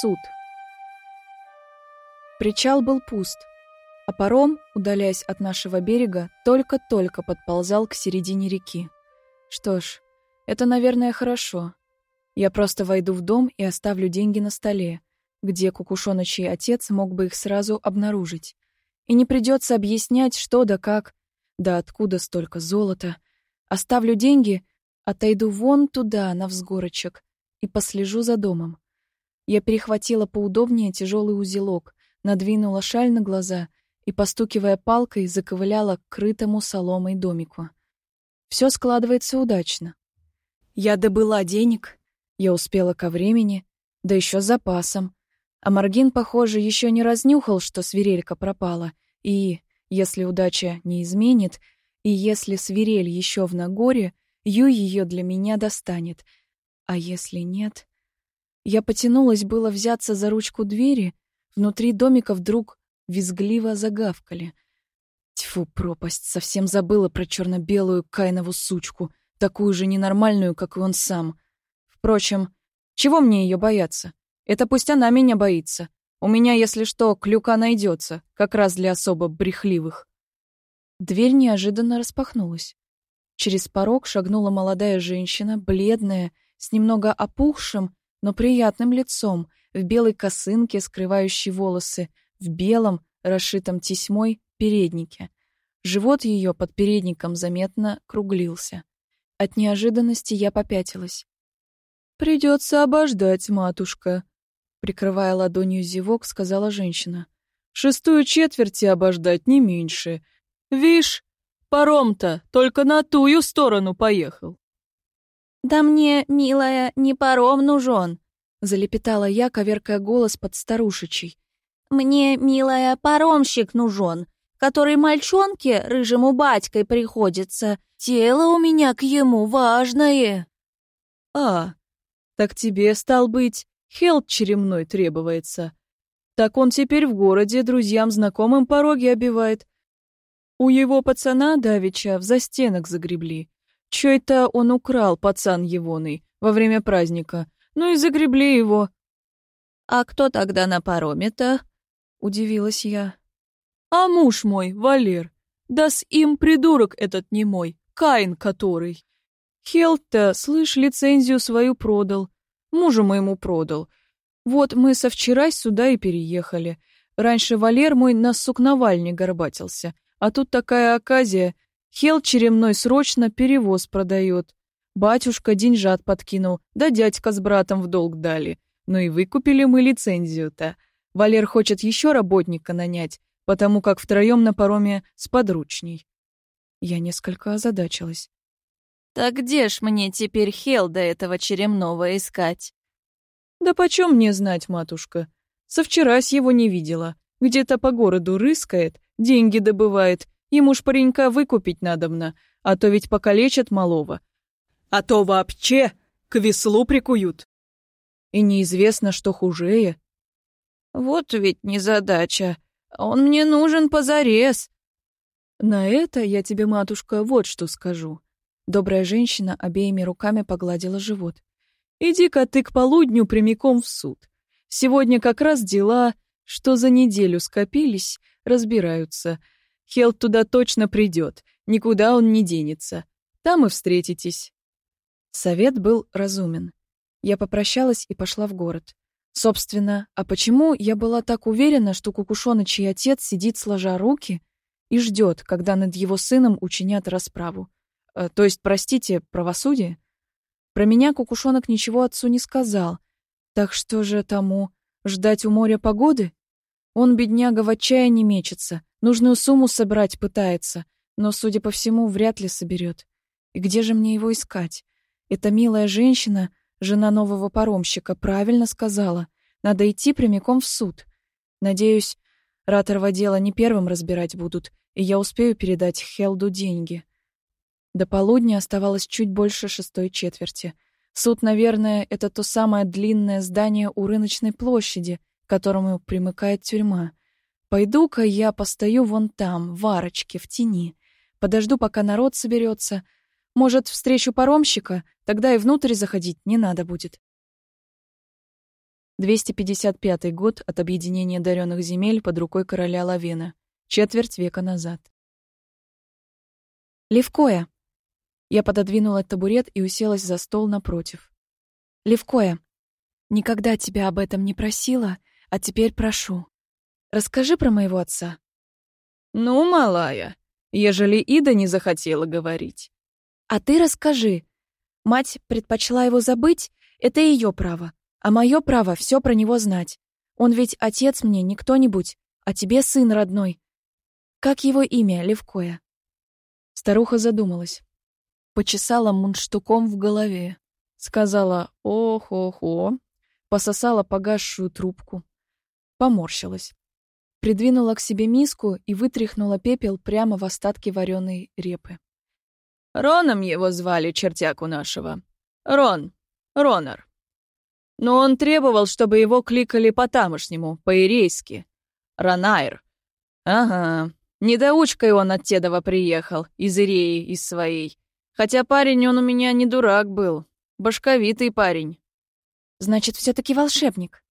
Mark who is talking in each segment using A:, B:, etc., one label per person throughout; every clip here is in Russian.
A: суд. Причал был пуст, а паром, удаляясь от нашего берега, только-только подползал к середине реки. Что ж, это, наверное, хорошо. Я просто войду в дом и оставлю деньги на столе, где кукушоночий отец мог бы их сразу обнаружить. И не придется объяснять, что да как, да откуда столько золота. Оставлю деньги, отойду вон туда, на взгорочек, и послежу за домом. Я перехватила поудобнее тяжелый узелок, надвинула шаль на глаза и, постукивая палкой, заковыляла к крытому соломой домику. Все складывается удачно. Я добыла денег, я успела ко времени, да еще с запасом. А Маргин, похоже, еще не разнюхал, что свирелька пропала, и, если удача не изменит, и если свирель еще в Нагоре, Ю ее для меня достанет. А если нет... Я потянулась было взяться за ручку двери, внутри домика вдруг визгливо загавкали. Тьфу, пропасть, совсем забыла про черно-белую Кайнову сучку, такую же ненормальную, как и он сам. Впрочем, чего мне ее бояться? Это пусть она меня боится. У меня, если что, клюка найдется, как раз для особо брехливых. Дверь неожиданно распахнулась. Через порог шагнула молодая женщина, бледная, с немного опухшим, но приятным лицом, в белой косынке, скрывающей волосы, в белом, расшитом тесьмой, переднике. Живот ее под передником заметно круглился. От неожиданности я попятилась. «Придется обождать, матушка», — прикрывая ладонью зевок, сказала женщина. «Шестую четверти обождать не меньше. Вишь, паром-то только на тую сторону поехал».
B: «Да мне, милая, не паром нужен», — залепетала я, коверкая голос под старушечий. «Мне, милая, паромщик нужен, который мальчонке, рыжему батькой, приходится. Тело у меня к ему важное».
A: «А, так тебе, стал быть, хелт черемной требуется. Так он теперь в городе друзьям знакомым пороги обивает. У его пацана давеча в застенок загребли. Чё это он украл, пацан егоный, во время праздника? Ну и загребли его.
B: «А кто тогда на пароме-то?» — удивилась я.
A: «А муж мой, Валер. Да с им придурок этот не мой, Каин который. Хелт-то, слышь, лицензию свою продал. Мужу моему продал. Вот мы со вчера сюда и переехали. Раньше Валер мой на сукновальне горбатился. А тут такая оказия. Хел черемной срочно перевоз продает. Батюшка деньжат подкинул, да дядька с братом в долг дали. Ну и выкупили мы лицензию-то. Валер хочет еще работника нанять, потому как втроем на пароме сподручней. Я несколько озадачилась.
B: Так где ж мне теперь Хел до этого черемного искать?
A: Да почем мне знать, матушка? Со вчерась его не видела. Где-то по городу рыскает, деньги добывает. Ему ж паренька выкупить надобно, а то ведь покалечат малого. А то вообще к веслу прикуют. И неизвестно, что хужее.
B: Вот ведь незадача. Он мне нужен позарез.
A: На это я тебе, матушка, вот что скажу. Добрая женщина обеими руками погладила живот. «Иди-ка ты к полудню прямиком в суд. Сегодня как раз дела, что за неделю скопились, разбираются. Хелт туда точно придет, никуда он не денется. Там и встретитесь». Совет был разумен. Я попрощалась и пошла в город. Собственно, а почему я была так уверена, что Кукушоночий отец сидит сложа руки и ждет, когда над его сыном учинят расправу? Э, то есть, простите, правосудие? Про меня кукушонок ничего отцу не сказал. Так что же тому? Ждать у моря погоды? Он, бедняга, в отчаянии мечется. Нужную сумму собрать пытается. Но, судя по всему, вряд ли соберет. И где же мне его искать? Эта милая женщина, жена нового паромщика, правильно сказала. Надо идти прямиком в суд. Надеюсь, Раторова дело не первым разбирать будут, и я успею передать Хелду деньги. До полудня оставалось чуть больше шестой четверти. Суд, наверное, это то самое длинное здание у рыночной площади, к которому примыкает тюрьма. Пойду-ка я постою вон там, в арочке, в тени. Подожду, пока народ соберется. Может, встречу паромщика, тогда и внутрь заходить не надо будет. 255 год от объединения даренных земель под рукой короля Лавена. Четверть века назад. «Левкоя!» Я пододвинула табурет и уселась за стол напротив. «Левкоя, никогда тебя об этом не просила, а теперь прошу. Расскажи про моего отца».
C: «Ну, малая, ежели Ида не захотела говорить».
A: «А ты расскажи. Мать предпочла его забыть, это ее право. А мое право все про него знать. Он ведь отец мне не кто-нибудь, а тебе сын родной. Как его имя, Левкоя?» Старуха задумалась. Почесала мундштуком в голове. Сказала «Ох-ох-о», пососала погасшую трубку. Поморщилась. Придвинула к себе миску и вытряхнула пепел прямо в остатки вареной репы.
C: «Роном его звали, чертяку нашего. Рон. Ронар. Но он требовал, чтобы его кликали по-тамошнему, по-ирейски. Ранайр. Ага. Недоучкой он от Тедова приехал, из Иреи, из своей. Хотя парень он у меня не дурак был. Башковитый парень.
A: Значит, все таки волшебник.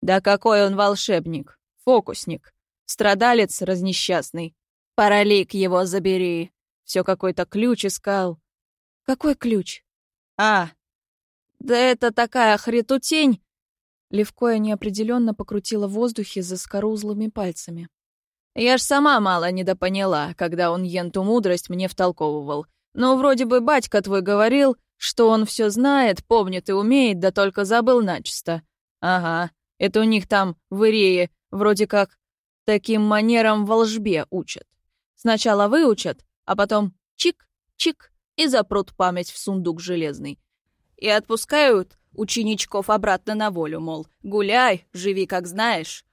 C: Да какой он волшебник? Фокусник. Страдалец разнесчастный. Паралик его забери. Все какой-то ключ искал.
A: Какой ключ?
C: А, да это такая хретутень!»
A: Левкоя неопределенно покрутила в воздухе за скорузлыми пальцами.
C: «Я ж сама мало недопоняла, когда он енту мудрость мне втолковывал. Но вроде бы батька твой говорил, что он все знает, помнит и умеет, да только забыл начисто. Ага, это у них там в Ирее вроде как таким манерам волжбе учат. Сначала выучат, а потом чик-чик и запрут память в сундук железный и отпускают ученичков обратно на волю, мол, гуляй, живи как знаешь.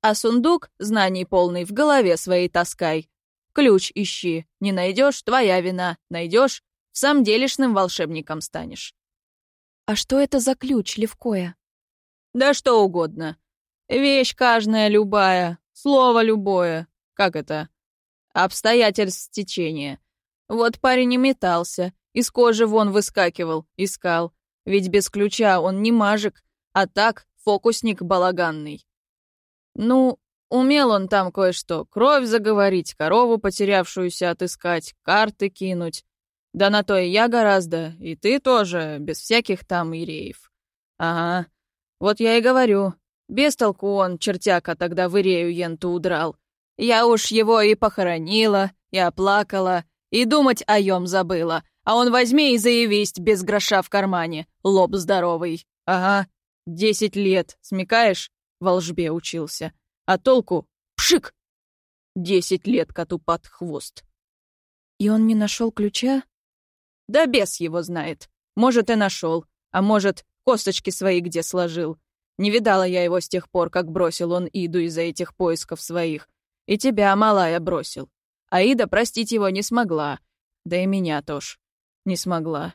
C: А сундук, знаний полный, в голове своей таскай. Ключ ищи, не найдешь, твоя вина, найдешь, в самом делешным волшебником станешь.
A: А что это за ключ, Левкоя?
C: Да что угодно. Вещь каждая любая, слово любое. Как это? Обстоятельств течения. Вот парень и метался, из кожи вон выскакивал, искал. Ведь без ключа он не мажик, а так фокусник балаганный. Ну, умел он там кое-что. Кровь заговорить, корову потерявшуюся отыскать, карты кинуть. Да на то и я гораздо, и ты тоже, без всяких там иреев. Ага, вот я и говорю. Без толку он, чертяка, тогда в Ирею енту удрал. Я уж его и похоронила, и оплакала, и думать о ем забыла, а он возьми и заявись без гроша в кармане. Лоб здоровый. Ага, десять лет, смекаешь? Волжбе учился. А толку? Пшик! Десять лет коту под хвост.
A: И он не нашел ключа?
C: Да бес его знает. Может, и нашел, а может, косточки свои где сложил. Не видала я его с тех пор, как бросил он Иду из-за этих поисков своих. И тебя, малая, бросил. А Ида простить его не смогла. Да и меня тоже. Не смогла.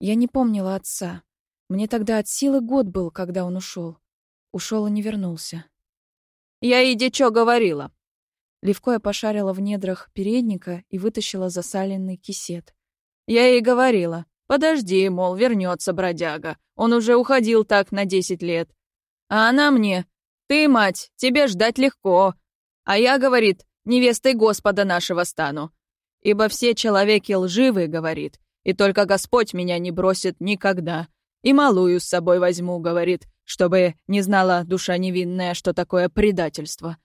A: Я не помнила отца. Мне тогда от силы год был, когда он ушел. Ушел и не вернулся.
C: «Я и чё говорила?»
A: Левкоя пошарила в недрах передника и вытащила засаленный кисет.
C: «Я ей говорила. Подожди, мол, вернется бродяга. Он уже уходил так на десять лет. А она мне. Ты, мать, тебе ждать легко. А я, говорит, невестой Господа нашего стану. Ибо все человеки лживы, говорит, и только Господь меня не бросит никогда. И малую с собой возьму, говорит, чтобы не знала душа невинная, что такое предательство.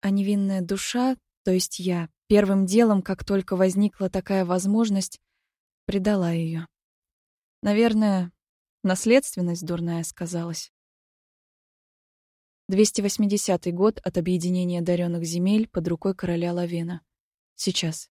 A: А невинная душа, то есть я, первым делом, как только возникла такая возможность, предала ее. Наверное, наследственность дурная сказалась. 280 год от объединения даренных земель под рукой короля Лавена. Сейчас.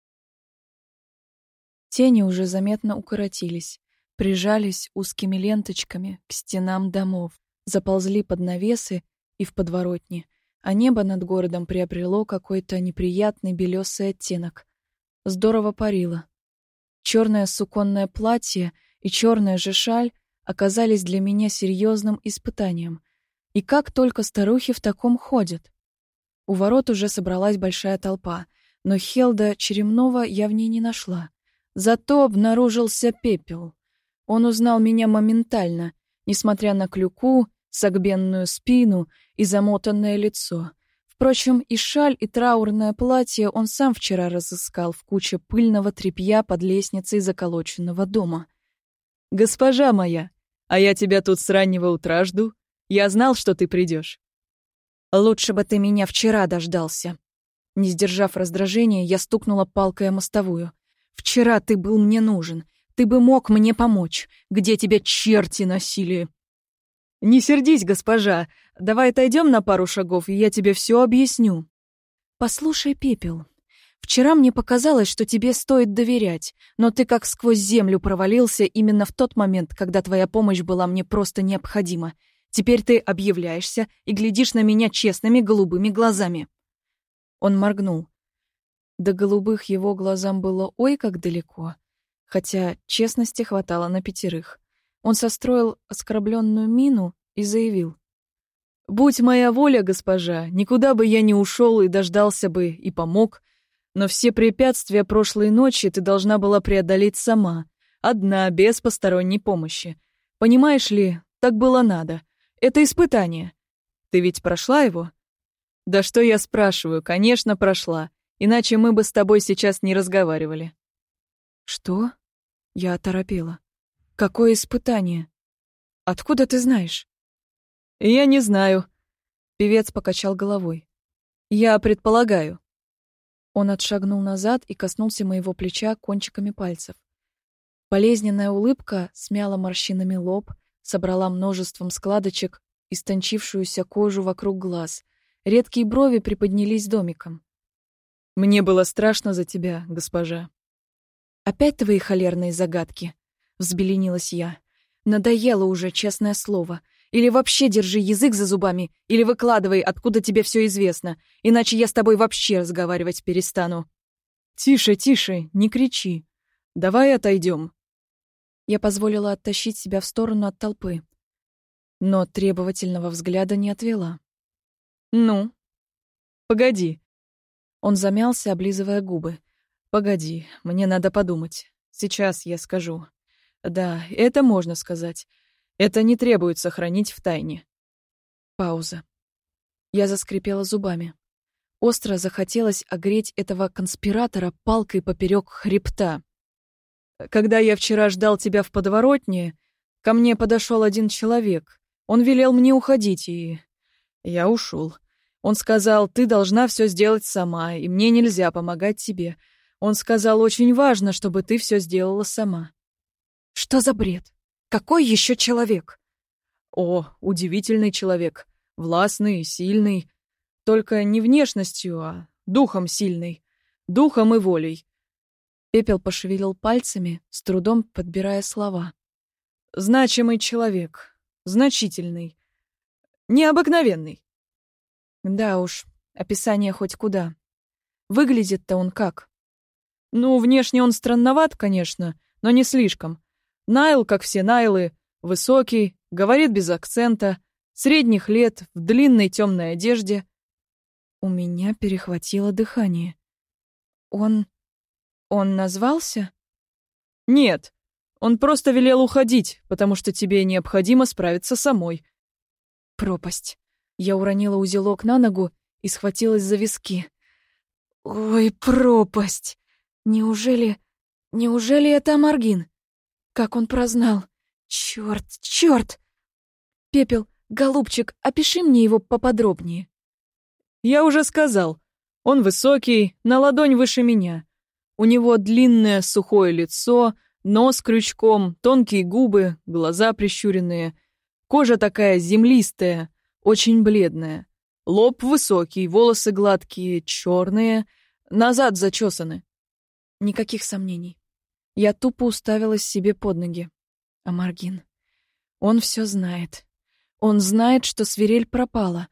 A: Тени уже заметно укоротились, прижались узкими ленточками к стенам домов, заползли под навесы и в подворотни, а небо над городом приобрело какой-то неприятный белесый оттенок. Здорово парило. Черное суконное платье и черная же шаль оказались для меня серьезным испытанием. И как только старухи в таком ходят? У ворот уже собралась большая толпа, но Хелда Черемнова я в ней не нашла. Зато обнаружился пепел. Он узнал меня моментально, несмотря на клюку, согбенную спину и замотанное лицо. Впрочем, и шаль, и траурное платье он сам вчера разыскал в куче пыльного тряпья под лестницей заколоченного дома. «Госпожа моя, а я тебя тут с раннего утра жду. Я знал, что ты придешь.
B: «Лучше бы ты меня вчера дождался». Не сдержав раздражения, я стукнула палкой о мостовую. «Вчера ты был мне нужен. Ты бы мог мне помочь. Где тебя черти носили?»
A: «Не сердись, госпожа. Давай отойдем на пару шагов, и я тебе все объясню».
B: «Послушай, Пепел, вчера мне показалось, что тебе стоит доверять, но ты как сквозь землю провалился именно в тот момент, когда твоя помощь была мне просто необходима. Теперь ты объявляешься и глядишь на меня честными голубыми глазами». Он моргнул. До голубых его глазам было ой как далеко, хотя честности хватало на пятерых. Он состроил оскорбленную мину и заявил.
A: «Будь моя воля, госпожа, никуда бы я не ушел и дождался бы, и помог. Но все препятствия прошлой ночи ты должна была преодолеть сама, одна, без посторонней помощи. Понимаешь ли, так было надо. Это испытание. Ты ведь прошла его?» «Да что я спрашиваю, конечно, прошла. Иначе мы бы с тобой сейчас не разговаривали».
B: «Что?» Я оторопела. Какое испытание? Откуда ты знаешь?
A: Я не знаю. Певец покачал головой. Я предполагаю.
B: Он отшагнул назад и коснулся моего плеча кончиками пальцев. Болезненная улыбка смяла морщинами лоб, собрала множеством складочек истончившуюся кожу вокруг глаз. Редкие брови приподнялись домиком.
A: «Мне было страшно за тебя, госпожа».
B: «Опять твои холерные загадки?» Взбеленилась я. Надоело уже, честное слово. Или вообще держи язык за зубами, или выкладывай, откуда тебе все известно, иначе я с тобой вообще разговаривать перестану.
A: Тише, тише, не кричи. Давай отойдем.
B: Я позволила оттащить себя в сторону от толпы, но требовательного взгляда не отвела.
A: Ну? Погоди.
B: Он замялся, облизывая губы.
A: Погоди, мне надо подумать. Сейчас я скажу. Да, это можно сказать. Это не требует сохранить в тайне.
B: Пауза. Я заскрипела зубами. Остро захотелось огреть этого конспиратора палкой поперек хребта.
A: Когда я вчера ждал тебя в подворотне, ко мне подошел один человек. Он велел мне уходить, и я ушел. Он сказал, ты должна все сделать сама, и мне нельзя помогать тебе. Он сказал, очень важно, чтобы ты все сделала сама.
B: Что за бред? Какой еще человек?
A: О, удивительный человек. Властный, сильный. Только не внешностью, а духом сильный. Духом и волей.
B: Пепел пошевелил пальцами, с трудом подбирая слова.
A: Значимый человек. Значительный. Необыкновенный.
B: Да уж, описание хоть куда. Выглядит-то он как?
A: Ну, внешне он странноват, конечно, но не слишком. Найл, как все Найлы, высокий, говорит без акцента, средних лет, в длинной темной одежде.
B: У меня перехватило дыхание. Он... он назвался?
A: Нет, он просто велел уходить, потому что тебе необходимо справиться самой.
B: Пропасть. Я уронила узелок на ногу и схватилась за виски. Ой, пропасть! Неужели... Неужели это Маргин? Как он прознал? Черт, черт! Пепел, голубчик, опиши мне его поподробнее.
A: Я уже сказал. Он высокий, на ладонь выше меня. У него длинное сухое лицо, нос крючком, тонкие губы, глаза прищуренные. Кожа такая землистая, очень бледная. Лоб высокий, волосы гладкие, черные, назад зачесаны.
B: Никаких сомнений. Я тупо уставилась себе под ноги. А Маргин? Он все знает. Он знает, что свирель пропала.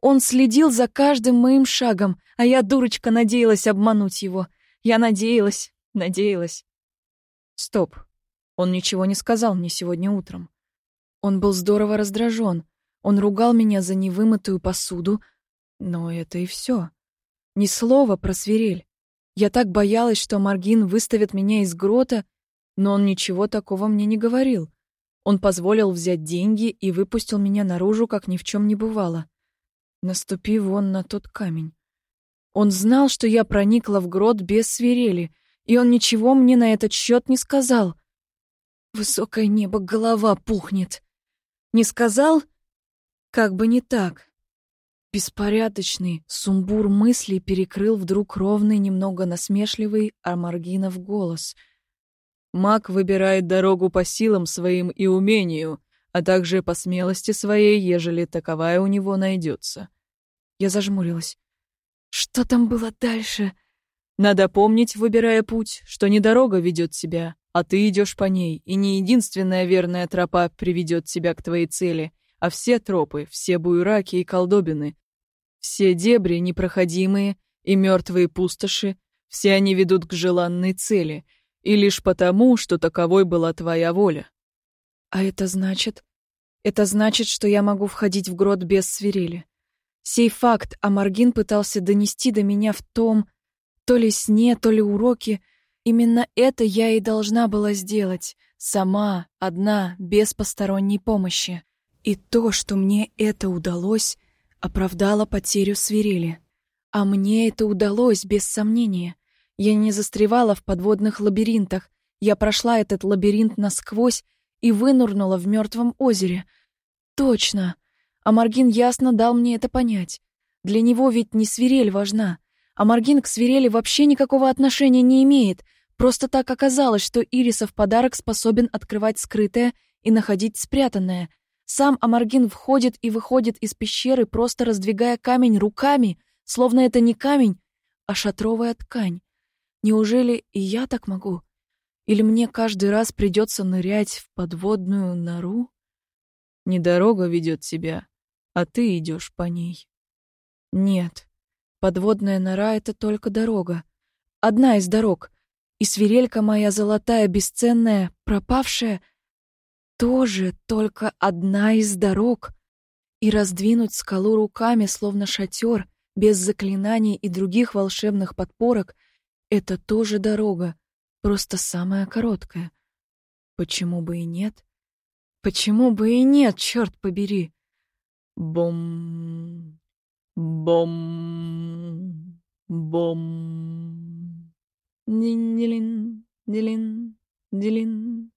B: Он следил за каждым моим шагом, а я, дурочка, надеялась обмануть его. Я надеялась, надеялась. Стоп. Он ничего не сказал мне сегодня утром. Он был здорово раздражен. Он ругал меня за невымытую посуду, но это и все. Ни слова про свирель. Я так боялась, что Маргин выставит меня из грота, но он ничего такого мне не говорил.
A: Он позволил взять деньги и выпустил меня наружу, как ни в чем не бывало. Наступи вон на тот камень. Он знал, что я проникла в грот без свирели, и он ничего мне на этот счет не сказал. Высокое небо, голова пухнет. Не сказал? Как бы не так. Беспорядочный сумбур мыслей перекрыл вдруг ровный, немного насмешливый Армаргинов голос — Маг выбирает дорогу по силам своим и умению, а также по смелости своей, ежели таковая у него найдется. Я зажмурилась. Что там было дальше? Надо помнить, выбирая путь, что не дорога ведет тебя, а ты идешь по ней, и не единственная верная тропа приведет тебя к твоей цели, а все тропы, все буйраки и колдобины, все дебри непроходимые и мертвые пустоши, все они ведут к желанной цели — и лишь потому, что таковой была твоя воля. А это значит? Это значит, что я могу входить в грот без свирели. Сей факт Амаргин пытался донести до меня в том, то ли сне, то ли уроке. Именно это я и должна была сделать, сама, одна, без посторонней помощи. И то, что мне это удалось, оправдало потерю свирели. А мне это удалось, без сомнения. Я не застревала в подводных лабиринтах. Я прошла этот лабиринт насквозь и вынурнула в мертвом озере. Точно. А Маргин ясно дал мне это понять. Для него ведь не свирель важна. А Маргин к свирели вообще никакого отношения не имеет. Просто так оказалось, что Ирисов подарок способен открывать скрытое и находить спрятанное. Сам Амаргин входит и выходит из пещеры, просто раздвигая камень руками, словно это не камень, а шатровая ткань. Неужели и я так могу? Или мне каждый раз придется нырять в подводную нору? Не дорога ведет тебя, а ты идешь по ней. Нет, подводная нора — это только дорога. Одна из дорог. И свирелька моя золотая, бесценная, пропавшая — тоже только одна из дорог. И раздвинуть скалу руками, словно шатер, без заклинаний и других волшебных подпорок — это тоже дорога, просто самая короткая. Почему бы и нет? Почему бы и нет, черт побери? Бом, бом, бом. Дин-дилин, дилин, дилин.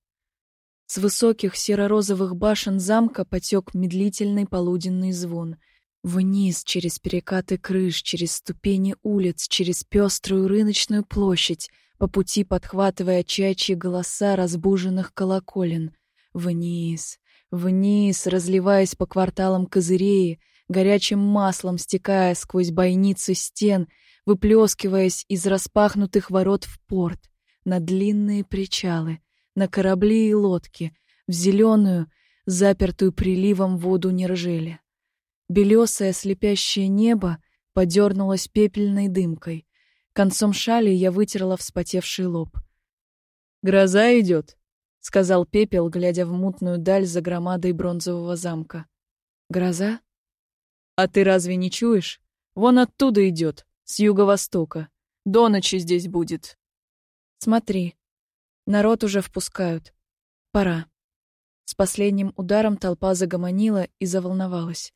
A: С высоких серо-розовых башен замка потек медлительный полуденный звон — Вниз, через перекаты крыш, через ступени улиц, через пеструю рыночную площадь, по пути подхватывая чачьи голоса разбуженных колоколен. Вниз, вниз, разливаясь по кварталам козыреи, горячим маслом стекая сквозь бойницы стен, выплескиваясь из распахнутых ворот в порт, на длинные причалы, на корабли и лодки, в зеленую, запертую приливом воду Нержели. Белесое слепящее небо подернулось пепельной дымкой. Концом шали я вытерла вспотевший лоб. «Гроза идет», — сказал Пепел, глядя в мутную даль за громадой бронзового замка. «Гроза?» «А ты разве не чуешь? Вон оттуда идет, с юго-востока. До ночи здесь будет». «Смотри, народ уже впускают. Пора». С последним ударом толпа загомонила и заволновалась.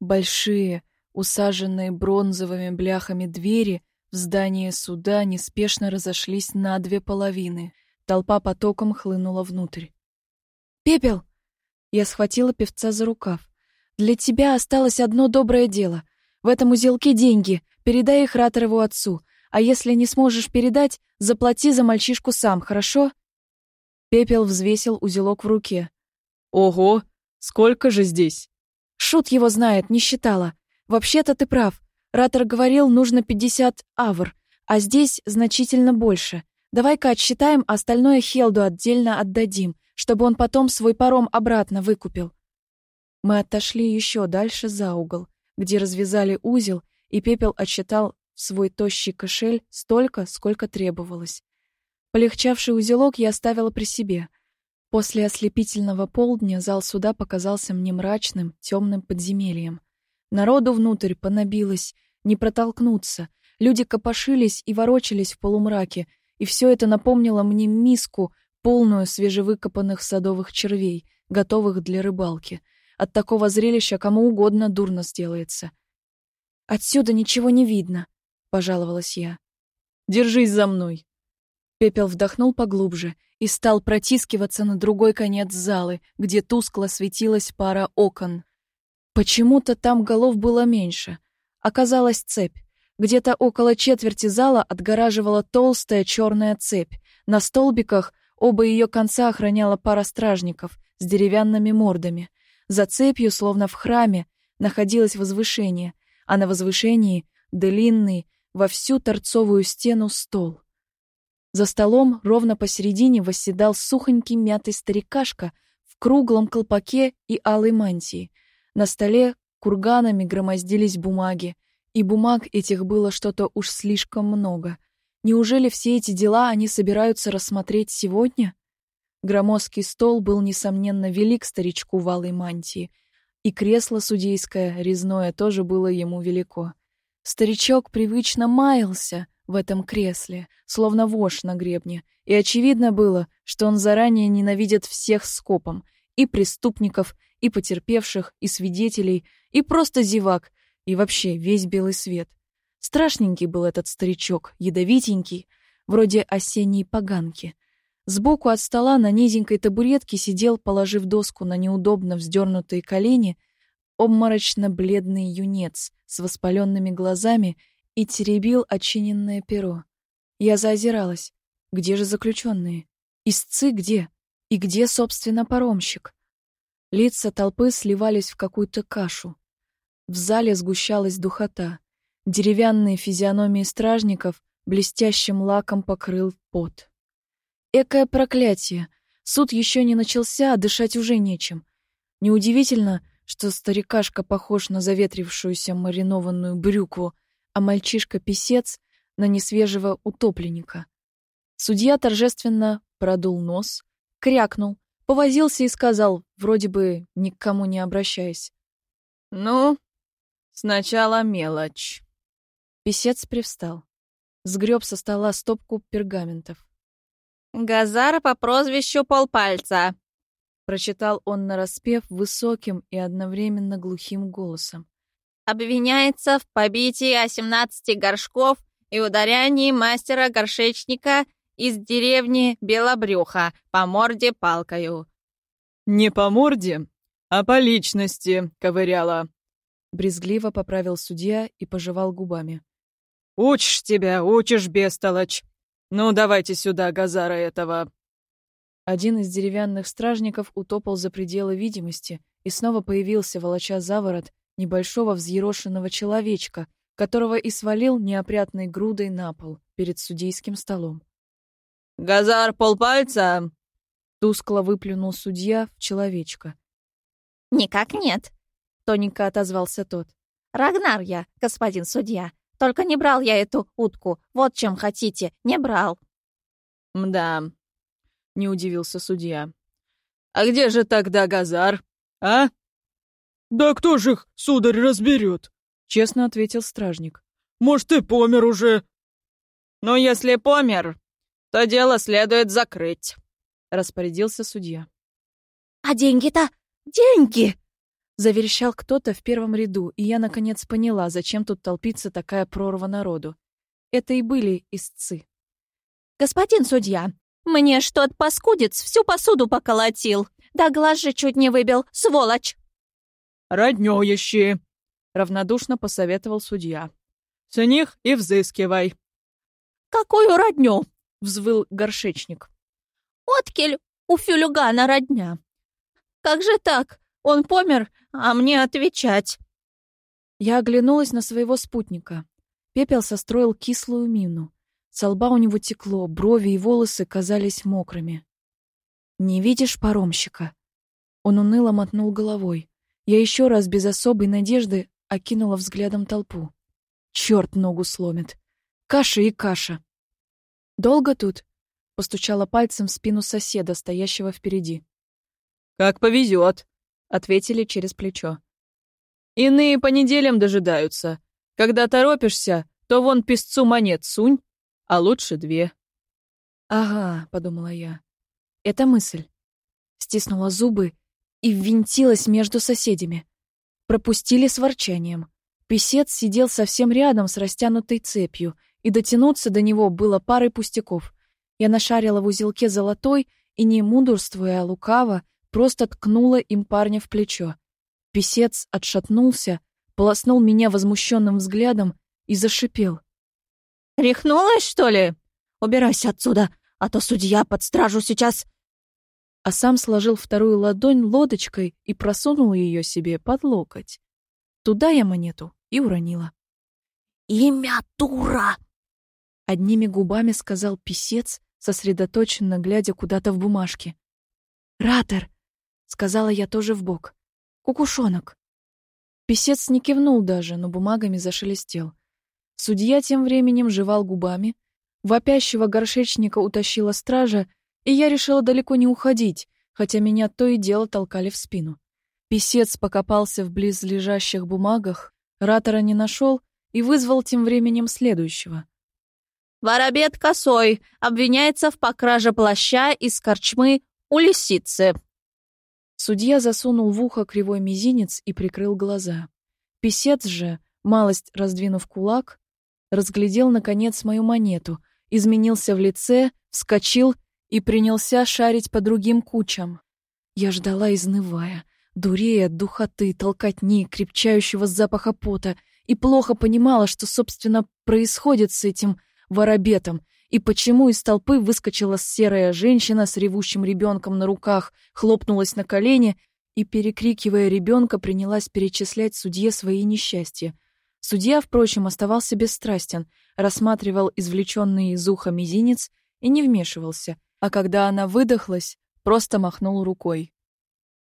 A: Большие, усаженные бронзовыми бляхами двери в здание суда неспешно разошлись на две половины. Толпа потоком хлынула внутрь. «Пепел!» Я схватила певца за рукав. «Для тебя осталось одно доброе дело. В этом узелке деньги. Передай их Раторову отцу. А если не сможешь передать, заплати за мальчишку сам, хорошо?» Пепел взвесил узелок в руке. «Ого! Сколько же здесь?» Шут его знает, не считала. Вообще-то ты прав. Ратор говорил, нужно 50 авр, а здесь значительно больше. Давай-ка отсчитаем, а остальное Хелду отдельно отдадим, чтобы он потом свой паром обратно выкупил. Мы отошли еще дальше за угол, где развязали узел, и Пепел отсчитал в свой тощий кошель столько, сколько требовалось. Полегчавший узелок я оставила при себе — После ослепительного полдня зал суда показался мне мрачным, темным подземельем. Народу внутрь понабилось, не протолкнуться. Люди копошились и ворочались в полумраке, и все это напомнило мне миску, полную свежевыкопанных садовых червей, готовых для рыбалки. От такого зрелища кому угодно дурно сделается. «Отсюда ничего не видно», — пожаловалась я.
C: «Держись за мной».
A: Пепел вдохнул поглубже и стал протискиваться на другой конец залы, где тускло светилась пара окон. Почему-то там голов было меньше. Оказалась цепь. Где-то около четверти зала отгораживала толстая черная цепь. На столбиках оба ее конца охраняла пара стражников с деревянными мордами. За цепью, словно в храме, находилось возвышение, а на возвышении — длинный, во всю торцовую стену стол. За столом ровно посередине восседал сухонький мятый старикашка в круглом колпаке и алой мантии. На столе курганами громоздились бумаги, и бумаг этих было что-то уж слишком много. Неужели все эти дела они собираются рассмотреть сегодня? Громоздкий стол был, несомненно, велик старичку в алой мантии, и кресло судейское, резное, тоже было ему велико. Старичок привычно маялся в этом кресле, словно вошь на гребне, и очевидно было, что он заранее ненавидит всех скопом, и преступников, и потерпевших, и свидетелей, и просто зевак, и вообще весь белый свет. Страшненький был этот старичок, ядовитенький, вроде осенней поганки. Сбоку от стола на низенькой табуретке сидел, положив доску на неудобно вздернутые колени, обморочно-бледный юнец с воспаленными глазами и теребил очиненное перо. Я заозиралась. Где же заключенные? Истцы где? И где, собственно, паромщик? Лица толпы сливались в какую-то кашу. В зале сгущалась духота. Деревянные физиономии стражников блестящим лаком покрыл пот. Экое проклятие! Суд еще не начался, а дышать уже нечем. Неудивительно, что старикашка похож на заветрившуюся маринованную брюкву, а мальчишка-писец — на несвежего утопленника. Судья торжественно продул нос, крякнул, повозился и сказал, вроде бы никому не обращаясь.
C: «Ну, Сначала мелочь.
A: Песец привстал. Сгреб со стола стопку пергаментов.
B: «Газара по прозвищу Полпальца», —
A: прочитал он нараспев высоким и одновременно глухим голосом.
B: «Обвиняется в побитии о семнадцати горшков и ударянии мастера-горшечника из деревни Белобрюха по морде палкою».
C: «Не по морде, а по личности ковыряла»,
A: Брезгливо поправил судья и пожевал губами.
C: «Учишь тебя, учишь, бестолочь! Ну, давайте сюда, Газара этого!»
A: Один из деревянных стражников утопал за пределы видимости и снова появился, волоча за ворот, небольшого взъерошенного человечка, которого и свалил неопрятной грудой на пол перед судейским столом.
C: «Газар полпальца!»
A: — тускло выплюнул судья в человечка.
B: «Никак нет»,
A: тоненько отозвался тот.
B: «Рагнар я, господин судья. Только не брал я эту утку. Вот чем хотите, не брал».
C: «Мда», — не удивился судья. «А где же тогда Газар, а?»
D: «Да кто же их, сударь, разберет?»
A: — честно ответил стражник.
D: «Может, и помер уже».
C: «Ну, если помер, то дело следует закрыть», — распорядился судья.
B: «А деньги-то? Деньги!»
A: Заверещал кто-то в первом ряду, и я наконец поняла, зачем тут толпится такая прорва народу. Это и были истцы.
B: «Господин судья, мне что-то паскудец всю посуду поколотил. Да глаз же чуть не выбил, сволочь!»
C: «Роднёющие!» — равнодушно посоветовал судья. «С них и взыскивай!»
B: «Какую родню?»
A: — взвыл горшечник.
B: «Откель у фюлюгана родня!» «Как же так? Он помер, а мне отвечать.
A: Я оглянулась на своего спутника. Пепел состроил кислую мину. Со лба у него текло, брови и волосы казались мокрыми. «Не видишь паромщика?» Он уныло мотнул головой. Я еще раз без особой надежды окинула взглядом толпу. Черт ногу сломит. Каша и каша. «Долго тут?» — постучала пальцем в спину соседа, стоящего впереди.
C: «Как повезет», — ответили через плечо. «Иные по неделям дожидаются. Когда торопишься, то вон песцу монет сунь, а лучше две».
A: «Ага», — подумала я. «Это мысль». Стиснула зубы и ввинтилась между соседями. Пропустили с ворчанием. Песец сидел совсем рядом с растянутой цепью, и дотянуться до него было парой пустяков. Я нашарила в узелке золотой и, не мудрствуя, а лукаво, просто ткнула им парня в плечо. Песец отшатнулся, полоснул меня возмущенным взглядом и зашипел.
B: «Рехнулась, что ли? Убирайся отсюда, а то судья под стражу сейчас...»
A: А сам сложил вторую ладонь лодочкой и просунул ее себе под локоть. Туда я монету и уронила.
B: «Имя дура!»
A: Одними губами сказал писец, сосредоточенно глядя куда-то в бумажке. «Ратер!» — сказала я тоже в бок. «Кукушонок!» Писец не кивнул даже, но бумагами зашелестел. Судья тем временем жевал губами. Вопящего горшечника утащила стража, и я решила далеко не уходить, хотя меня то и дело толкали в спину. Писец покопался в близлежащих бумагах, ратора не нашел и вызвал тем временем следующего.
B: «Воробет косой обвиняется в покраже плаща из корчмы у лисицы».
A: Судья засунул в ухо кривой мизинец и прикрыл глаза. Писец же, малость раздвинув кулак, разглядел, наконец, мою монету, изменился в лице, вскочил и принялся шарить по другим кучам. Я ждала, изнывая — дурея от духоты, толкотни, крепчающего запаха пота, и плохо понимала, что, собственно, происходит с этим воробетом, и почему из толпы выскочила серая женщина с ревущим ребенком на руках, хлопнулась на колени и, перекрикивая ребенка, принялась перечислять судье свои несчастья. Судья, впрочем, оставался бесстрастен, рассматривал извлеченный из уха мизинец и не вмешивался, а когда она выдохлась, просто махнул рукой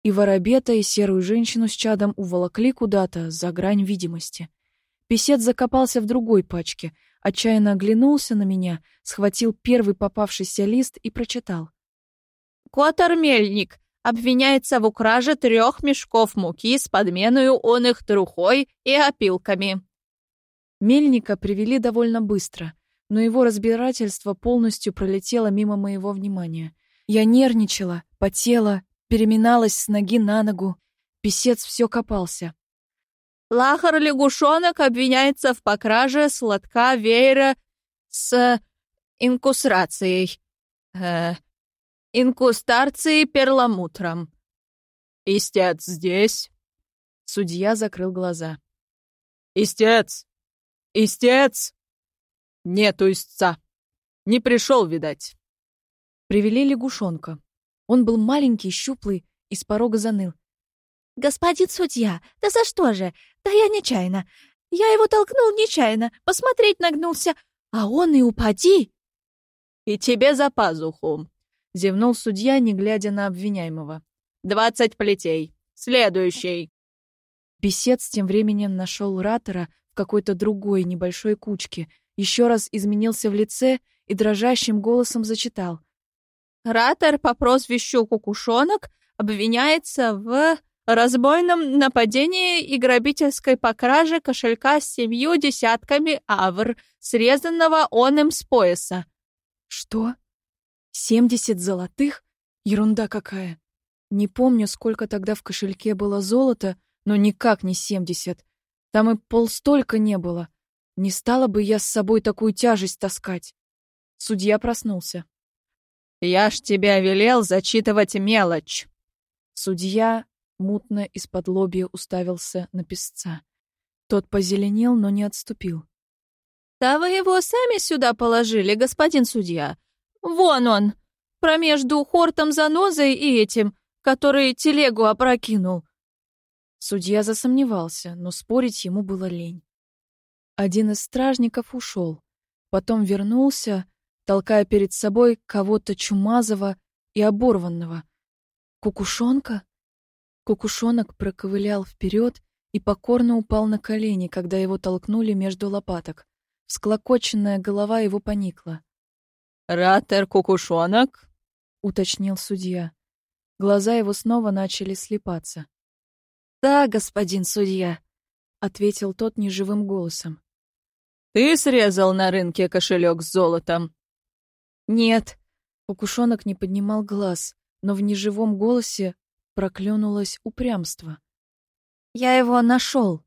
A: и воробета, и серую женщину с чадом уволокли куда-то за грань видимости. Песец закопался в другой пачке, отчаянно оглянулся на меня, схватил первый попавшийся лист и прочитал.
B: «Котор-мельник обвиняется в украже трех мешков муки с подменою он их трухой и опилками».
A: Мельника привели довольно быстро, но его разбирательство полностью пролетело мимо моего внимания. Я нервничала, потела, переминалась с ноги на ногу. Песец все копался.
B: Лахар-лягушонок обвиняется в покраже сладка веера с инкустрацией. Э, инкустарцией перламутром.
C: «Истец здесь?»
A: Судья закрыл глаза.
C: «Истец! Истец!» «Нету истца. Не пришел, видать».
A: Привели лягушонка. Он был маленький, щуплый и с порога заныл.
B: «Господин судья, да за что же? Да я нечаянно. Я его толкнул нечаянно, посмотреть нагнулся, а он и упади!»
C: «И тебе за пазуху!» — зевнул судья, не глядя на обвиняемого. «Двадцать плетей. Следующий!»
A: Бесец тем временем нашел ратора в какой-то другой небольшой кучке, еще раз изменился в лице и дрожащим голосом зачитал.
B: Ратор по прозвищу Кукушонок обвиняется в разбойном нападении и грабительской покраже кошелька с семью десятками авр, срезанного он им с пояса.
A: Что? Семьдесят золотых? Ерунда какая. Не помню, сколько тогда в кошельке было золота, но никак не семьдесят. Там и полстолько не было. Не стала бы я с собой такую тяжесть таскать. Судья проснулся.
C: «Я ж тебя велел зачитывать мелочь!»
A: Судья мутно из-под лобья уставился на песца. Тот позеленел, но не отступил.
B: «Да вы его сами сюда положили, господин судья. Вон он, промежду хортом занозой и этим, который телегу опрокинул».
A: Судья засомневался, но спорить ему было лень. Один из стражников ушел, потом вернулся, толкая перед собой кого-то чумазого и оборванного. «Кукушонка?» Кукушонок проковылял вперед и покорно упал на колени, когда его толкнули между лопаток. Всклокоченная голова его поникла.
C: «Ратер Кукушонок?»
A: — уточнил судья. Глаза его снова начали слепаться.
B: «Да, господин судья», — ответил тот неживым голосом.
C: «Ты срезал на рынке кошелек с золотом?»
A: «Нет!» Кукушонок не поднимал глаз, но в неживом голосе проклюнулось упрямство. «Я его нашел!»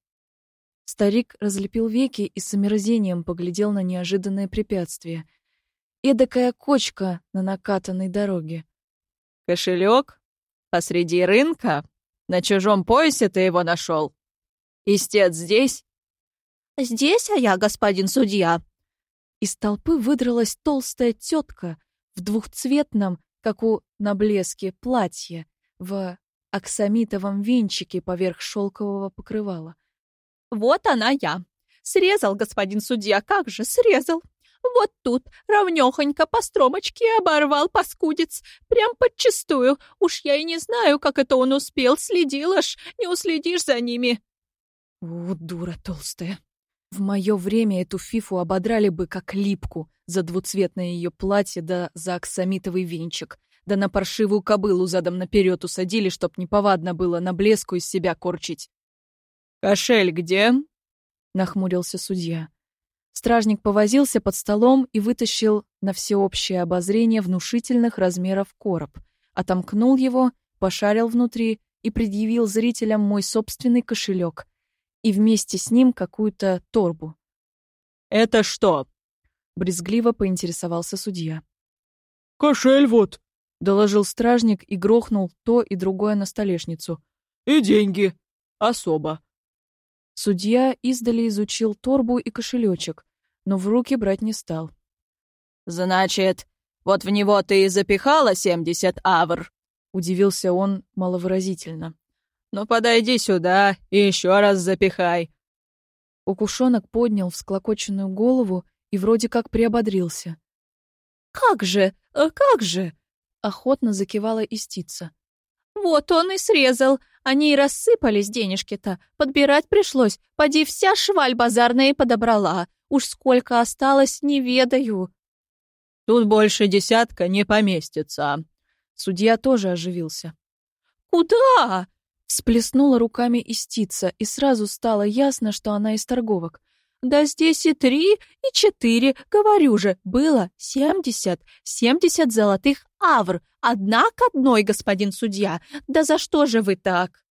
A: Старик разлепил веки и с омерзением поглядел на неожиданное препятствие. Эдакая кочка на накатанной дороге.
C: «Кошелек? Посреди рынка? На чужом поясе ты его нашел? Истец здесь?»
B: «Здесь, а я, господин судья!»
A: Из толпы выдралась толстая тетка в двухцветном, как у на блеске, платье, в аксамитовом венчике поверх шелкового покрывала.
B: «Вот она я! Срезал, господин судья, как же срезал! Вот тут, ровнёхонько по стромочке оборвал паскудец, прям подчистую. Уж я и не знаю, как это он успел, следил аж, не уследишь за ними».
A: «Вот дура толстая!» В мое время эту фифу ободрали бы как липку за двуцветное ее платье да за аксамитовый венчик, да на паршивую кобылу задом наперед усадили, чтоб неповадно было на блеску из себя корчить.
C: «Кошель где?» — нахмурился судья.
A: Стражник повозился под столом и вытащил на всеобщее обозрение внушительных размеров короб, отомкнул его, пошарил внутри и предъявил зрителям мой собственный кошелек, и вместе с ним какую-то торбу.
C: «Это что?»
A: — брезгливо поинтересовался судья.
D: «Кошель вот», —
A: доложил стражник и грохнул то и другое на столешницу.
D: «И деньги. Особо».
A: Судья издали изучил торбу и кошелечек, но в руки брать не стал.
C: «Значит, вот в него ты и запихала семьдесят авр?»
A: — удивился он маловыразительно.
C: Ну подойди сюда и еще раз запихай.
A: Укушонок поднял всклокоченную голову и вроде как приободрился.
B: «Как же, э, как же!»
A: — охотно закивала истица.
B: «Вот он и срезал. Они и рассыпались денежки-то. Подбирать пришлось. Поди вся шваль базарная и подобрала. Уж сколько осталось, не ведаю».
C: «Тут больше десятка не поместится».
A: Судья тоже оживился.
B: «Куда?»
A: Сплеснула руками истица, и сразу стало ясно, что она из торговок. «Да здесь и три, и четыре, говорю же, было семьдесят, семьдесят золотых авр, одна к одной, господин судья. Да за что же вы так?»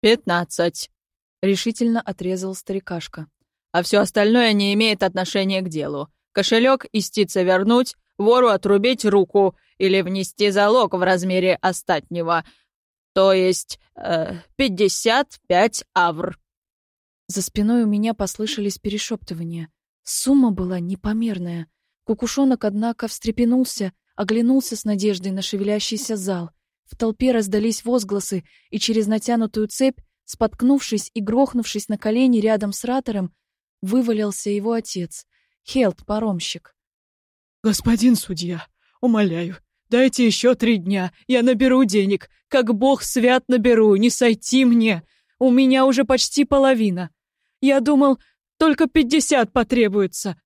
C: «Пятнадцать», —
A: решительно отрезал старикашка.
C: «А все остальное не имеет отношения к делу. Кошелек истица вернуть, вору отрубить руку или внести залог в размере остатнего — то есть э, пятьдесят пять авр».
A: За спиной у меня послышались перешептывания. Сумма была непомерная. Кукушонок, однако, встрепенулся, оглянулся с надеждой на шевелящийся зал. В толпе раздались возгласы, и через натянутую цепь, споткнувшись и грохнувшись на колени рядом с ратором, вывалился его отец, Хелт-паромщик.
D: «Господин судья, умоляю, Дайте еще три дня, я наберу денег. Как бог свят наберу, не сойти мне. У меня уже почти половина. Я думал, только пятьдесят потребуется».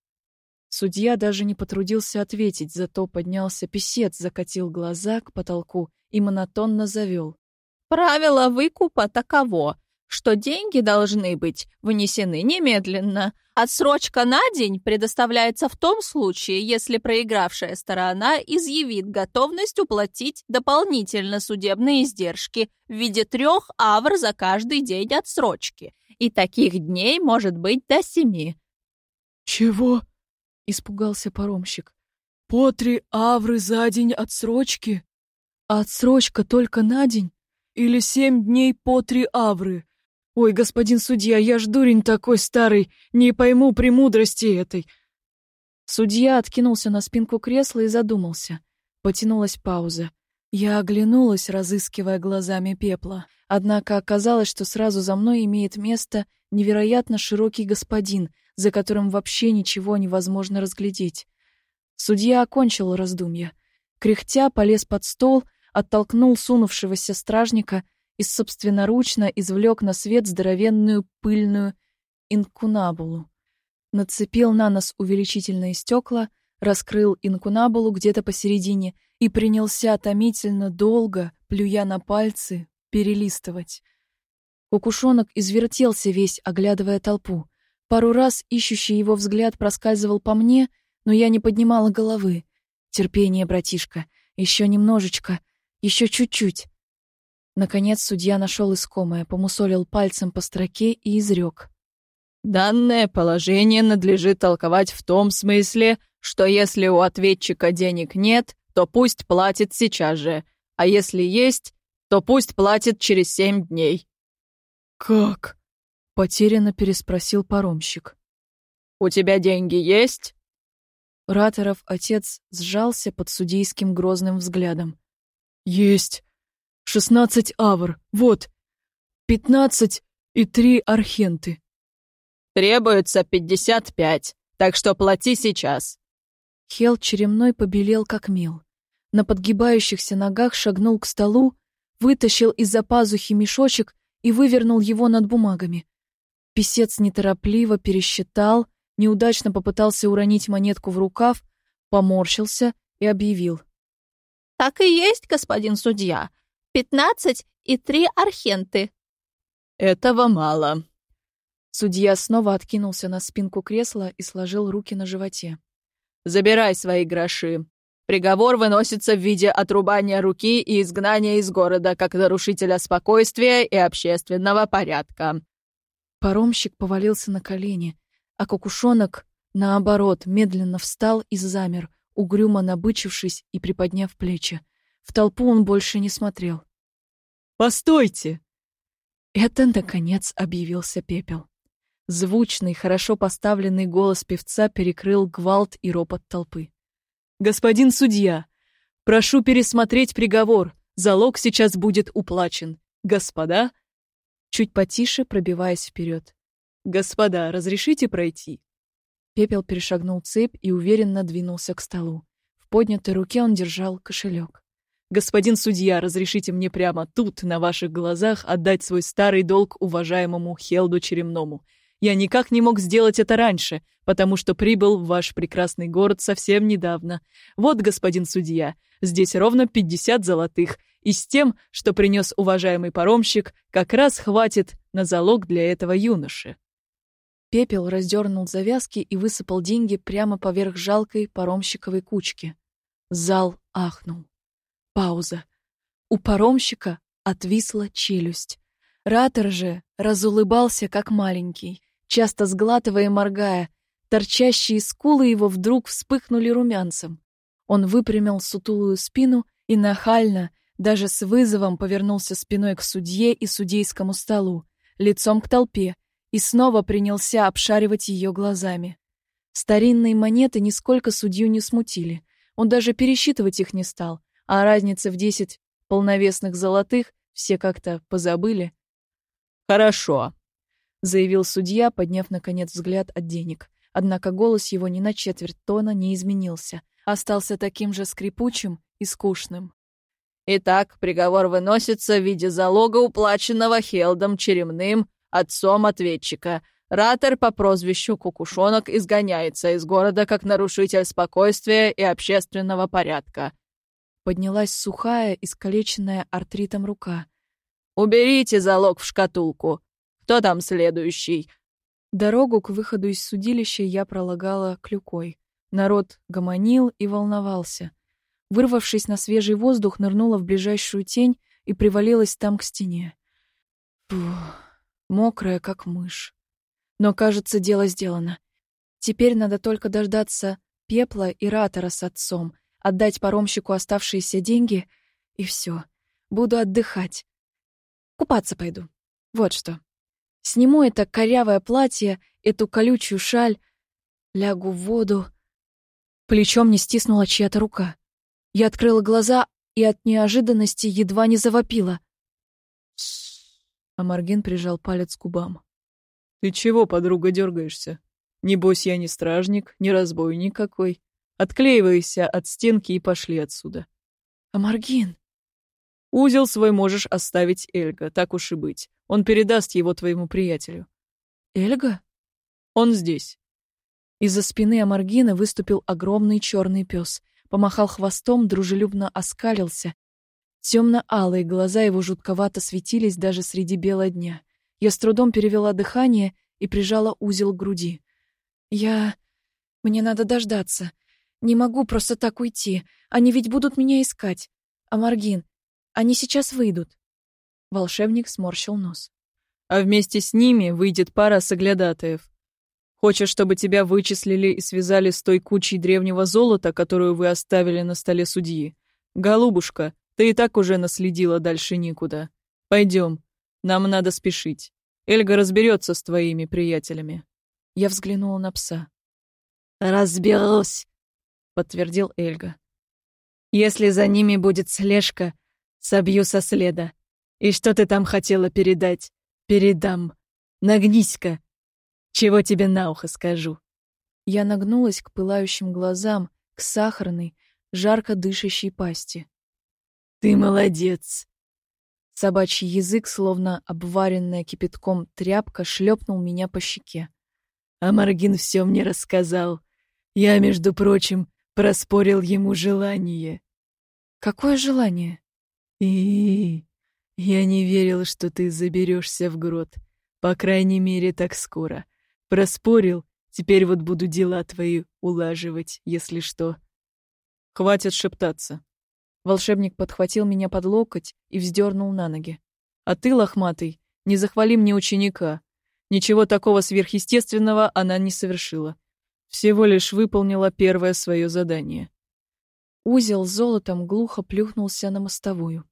A: Судья даже не потрудился ответить, зато поднялся писец, закатил глаза к потолку и монотонно завел.
B: «Правило выкупа таково что деньги должны быть внесены немедленно. Отсрочка на день предоставляется в том случае, если проигравшая сторона изъявит готовность уплатить дополнительно судебные издержки в виде трех авр за каждый день отсрочки. И таких дней может быть до семи.
D: «Чего?»
A: — испугался паромщик.
D: «По три авры за день отсрочки?
A: А отсрочка только на день?
D: Или семь дней по три авры?» «Ой, господин судья, я ж дурень такой старый, не пойму премудрости этой».
A: Судья откинулся на спинку кресла и задумался. Потянулась пауза. Я оглянулась, разыскивая глазами пепла. Однако оказалось, что сразу за мной имеет место невероятно широкий господин, за которым вообще ничего невозможно разглядеть. Судья окончил раздумья. Кряхтя полез под стол, оттолкнул сунувшегося стражника — и собственноручно извлек на свет здоровенную пыльную инкунабулу. Нацепил на нос увеличительные стекла, раскрыл инкунабулу где-то посередине и принялся томительно долго, плюя на пальцы, перелистывать. Кукушонок извертелся весь, оглядывая толпу. Пару раз ищущий его взгляд проскальзывал по мне, но я не поднимала головы. Терпение, братишка, еще немножечко, еще чуть-чуть. Наконец судья нашел искомое, помусолил пальцем по строке и изрек.
C: Данное положение надлежит толковать в том смысле, что если у ответчика денег нет, то пусть платит сейчас же, а если есть, то пусть платит через семь дней.
A: «Как?» — потерянно переспросил паромщик.
C: «У тебя деньги есть?»
A: Раторов отец сжался под судейским грозным взглядом.
D: «Есть. Шестнадцать авр. Вот. Пятнадцать и три архенты».
C: «Требуется пятьдесят пять, так что плати сейчас».
A: Хел черемной побелел, как мел. На подгибающихся ногах шагнул к столу, вытащил из-за пазухи мешочек и вывернул его над бумагами. Песец неторопливо пересчитал, неудачно попытался уронить монетку в рукав, поморщился и объявил.
B: «Так и есть, господин судья. Пятнадцать и три архенты».
C: «Этого мало».
A: Судья снова откинулся на спинку кресла и сложил руки на животе.
C: «Забирай свои гроши. Приговор выносится в виде отрубания руки и изгнания из города как нарушителя спокойствия и общественного порядка».
A: Паромщик повалился на колени, а кукушонок, наоборот, медленно встал и замер, угрюмо набычившись и приподняв плечи. В толпу он больше не смотрел.
D: «Постойте!»
A: Это, наконец, объявился пепел. Звучный, хорошо поставленный голос певца перекрыл гвалт и ропот толпы.
D: «Господин судья, прошу пересмотреть приговор. Залог сейчас будет уплачен. Господа...»
A: Чуть потише, пробиваясь вперед.
D: «Господа, разрешите пройти?»
A: Пепел перешагнул цепь и уверенно двинулся к столу. В поднятой руке он держал кошелек.
D: «Господин судья, разрешите мне прямо тут, на ваших глазах, отдать свой старый долг уважаемому Хелду Черемному. Я никак не мог сделать это раньше, потому что прибыл в ваш прекрасный город совсем недавно. Вот, господин судья, здесь ровно 50 золотых, и с тем, что принес уважаемый паромщик, как раз хватит на залог для этого юноши».
A: Пепел раздернул завязки и высыпал деньги прямо поверх жалкой паромщиковой кучки. Зал ахнул. Пауза. У паромщика отвисла челюсть. Ратор же разулыбался, как маленький, часто сглатывая и моргая. Торчащие скулы его вдруг вспыхнули румянцем. Он выпрямил сутулую спину и нахально, даже с вызовом повернулся спиной к судье и судейскому столу, лицом к толпе, и снова принялся обшаривать ее глазами. Старинные монеты нисколько судью не смутили. Он даже пересчитывать их не стал, а разница в десять полновесных золотых все как-то позабыли.
C: «Хорошо», —
A: заявил судья, подняв, наконец, взгляд от денег. Однако голос его ни на четверть тона не изменился, остался таким же скрипучим и скучным.
C: «Итак, приговор выносится в виде залога, уплаченного Хелдом Черемным отцом ответчика. Ратор по прозвищу Кукушонок изгоняется из города как нарушитель спокойствия и общественного порядка.
A: Поднялась сухая, искалеченная артритом рука.
C: «Уберите залог в шкатулку. Кто там следующий?»
A: Дорогу к выходу из судилища я пролагала клюкой. Народ гомонил и волновался. Вырвавшись на свежий воздух, нырнула в ближайшую тень и привалилась там к стене. Фух мокрая, как мышь. Но, кажется, дело сделано. Теперь надо только дождаться пепла и ратора с отцом, отдать паромщику оставшиеся деньги, и все. Буду отдыхать. Купаться пойду. Вот что. Сниму это корявое платье, эту колючую шаль, лягу в воду. Плечом не стиснула чья-то рука. Я открыла глаза и от неожиданности едва не завопила. А Марген прижал палец к губам.
D: «Ты чего, подруга, дергаешься? Небось, я не стражник, не разбойник какой. Отклеивайся от стенки и пошли отсюда».
A: «А Маргин?»
D: «Узел свой можешь оставить Эльга, так уж и быть. Он передаст его твоему приятелю».
A: «Эльга?»
D: «Он здесь».
A: Из-за спины Амаргина выступил огромный черный пес, помахал хвостом, дружелюбно оскалился Темно-алые глаза его жутковато светились даже среди бела дня. Я с трудом перевела дыхание и прижала узел к груди. «Я... Мне надо дождаться. Не могу просто так уйти. Они ведь будут меня искать. А Маргин, они сейчас выйдут». Волшебник сморщил нос.
C: А вместе с ними выйдет пара соглядатаев. Хочешь, чтобы тебя вычислили и связали с той кучей древнего золота, которую вы оставили на столе судьи? Голубушка, ты и так уже наследила дальше никуда. Пойдем, нам надо спешить. Эльга разберется с твоими приятелями.
A: Я взглянула на пса.
B: «Разберусь», —
C: подтвердил Эльга.
B: «Если за ними будет слежка, собью со следа. И что ты там хотела передать? Передам. Нагнись-ка. Чего тебе на ухо скажу?»
A: Я нагнулась к пылающим глазам, к сахарной, жарко дышащей пасти.
B: «Ты молодец!»
A: Собачий язык, словно обваренная кипятком тряпка, шлепнул меня по щеке.
B: А Маргин все мне рассказал. Я, между прочим, проспорил ему желание.
A: Какое желание?
B: И я не верил, что ты заберешься в грот. По крайней мере, так скоро. Проспорил, теперь вот буду дела твои улаживать, если что.
C: Хватит шептаться.
A: Волшебник подхватил меня под локоть и вздернул на ноги. А ты, лохматый, не захвали мне ученика. Ничего такого сверхъестественного она не совершила. Всего лишь выполнила первое свое задание. Узел с золотом глухо плюхнулся на мостовую.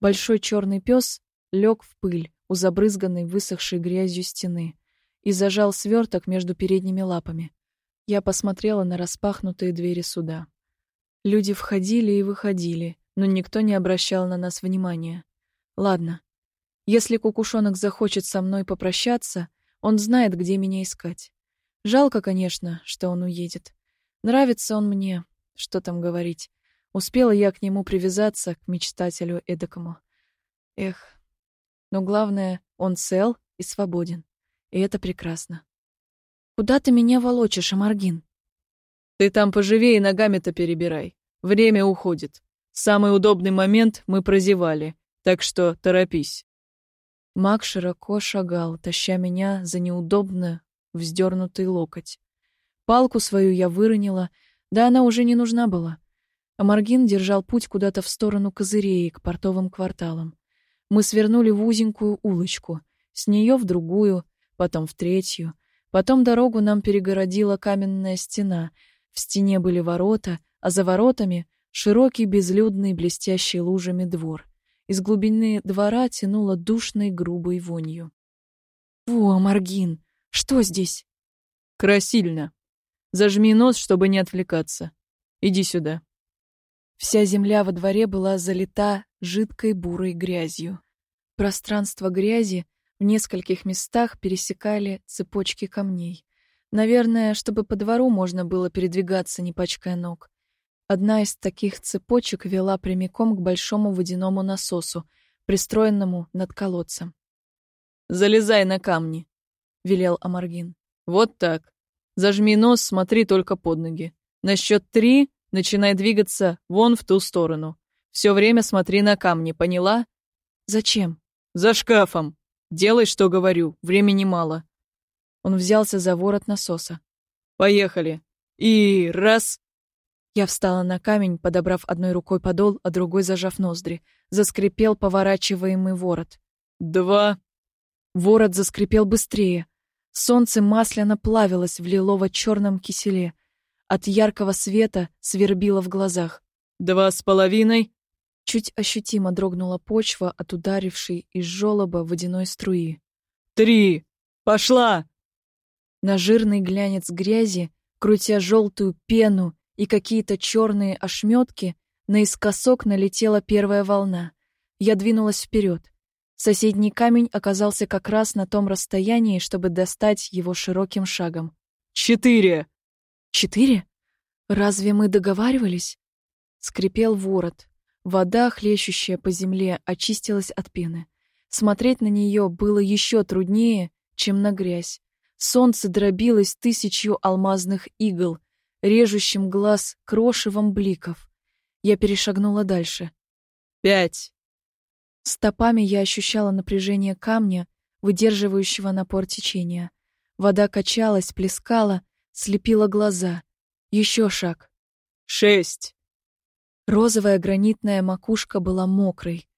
A: Большой черный пес лег в пыль у забрызганной высохшей грязью стены и зажал сверток между передними лапами. Я посмотрела на распахнутые двери суда. Люди входили и выходили, но никто не обращал на нас внимания. Ладно, если кукушонок захочет со мной попрощаться, он знает, где меня искать. Жалко, конечно, что он уедет. Нравится он мне, что там говорить. Успела я к нему привязаться, к мечтателю эдакому. Эх. Но главное, он цел и свободен. И это прекрасно. Куда ты меня волочишь, Амаргин?
C: Ты там поживее ногами-то перебирай. Время уходит. Самый удобный момент мы прозевали, так что торопись.
A: Маг широко шагал, таща меня за неудобно вздернутый локоть. Палку свою я выронила, да она уже не нужна была. А Маргин держал путь куда-то в сторону козырей, к портовым кварталам. Мы свернули в узенькую улочку, с нее в другую, потом в третью. Потом дорогу нам перегородила каменная стена. В стене были ворота, а за воротами — широкий безлюдный блестящий лужами двор. Из глубины двора тянуло душной грубой вонью. «Во, Маргин, что здесь?»
C: «Красильно. Зажми нос, чтобы не отвлекаться. Иди сюда».
A: Вся земля во дворе была залита жидкой бурой грязью. Пространство грязи в нескольких местах пересекали цепочки камней. Наверное, чтобы по двору можно было передвигаться, не пачкая ног. Одна из таких цепочек вела прямиком к большому водяному насосу, пристроенному над колодцем.
C: «Залезай на камни», — велел Амаргин. «Вот так. Зажми нос, смотри только под ноги. На счет три начинай двигаться вон в ту сторону. Все время смотри на камни, поняла?»
A: «Зачем?»
C: «За шкафом. Делай, что говорю, времени мало».
A: Он взялся за ворот насоса.
C: «Поехали. И раз,
A: я встала на камень, подобрав одной рукой подол, а другой зажав ноздри. Заскрипел поворачиваемый ворот.
C: «Два!»
A: Ворот заскрипел быстрее. Солнце масляно плавилось в лилово-черном киселе. От яркого света свербило в глазах.
C: «Два с половиной!»
A: Чуть ощутимо дрогнула почва от ударившей из жёлоба водяной струи.
C: «Три! Пошла!»
A: На жирный глянец грязи, крутя желтую пену, и какие-то черные ошметки, наискосок налетела первая волна. Я двинулась вперед. Соседний камень оказался как раз на том расстоянии, чтобы достать его широким шагом.
C: «Четыре!»
A: «Четыре? Разве мы договаривались?» Скрипел ворот. Вода, хлещущая по земле, очистилась от пены. Смотреть на нее было еще труднее, чем на грязь. Солнце дробилось тысячью алмазных игл, режущим глаз крошевом бликов. Я перешагнула дальше.
C: «Пять!»
A: Стопами я ощущала напряжение камня, выдерживающего напор течения. Вода качалась, плескала, слепила глаза. Еще шаг.
C: «Шесть!»
A: Розовая гранитная макушка была мокрой.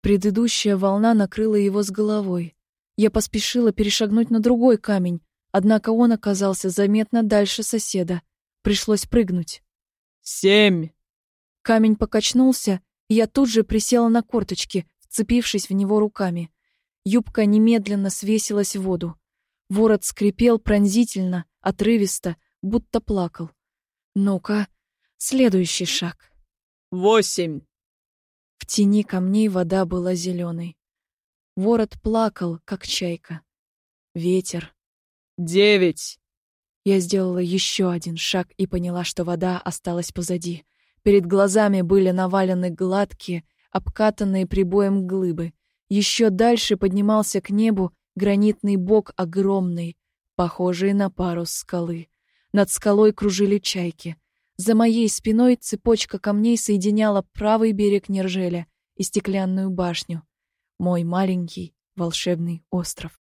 A: Предыдущая волна накрыла его с головой. Я поспешила перешагнуть на другой камень, однако он оказался заметно дальше соседа. Пришлось прыгнуть.
D: «Семь!»
A: Камень покачнулся, я тут же присела на корточки, вцепившись в него руками. Юбка немедленно свесилась в воду. Ворот скрипел пронзительно, отрывисто, будто плакал. Ну-ка, следующий шаг.
D: «Восемь!»
A: В тени камней вода была зеленой. Ворот плакал, как чайка. Ветер.
D: «Девять!»
A: Я сделала еще один шаг и поняла, что вода осталась позади. Перед глазами были навалены гладкие, обкатанные прибоем глыбы. Еще дальше поднимался к небу гранитный бок огромный, похожий на парус скалы. Над скалой кружили чайки. За моей спиной цепочка камней соединяла правый берег Нержеля и стеклянную башню. Мой маленький волшебный остров.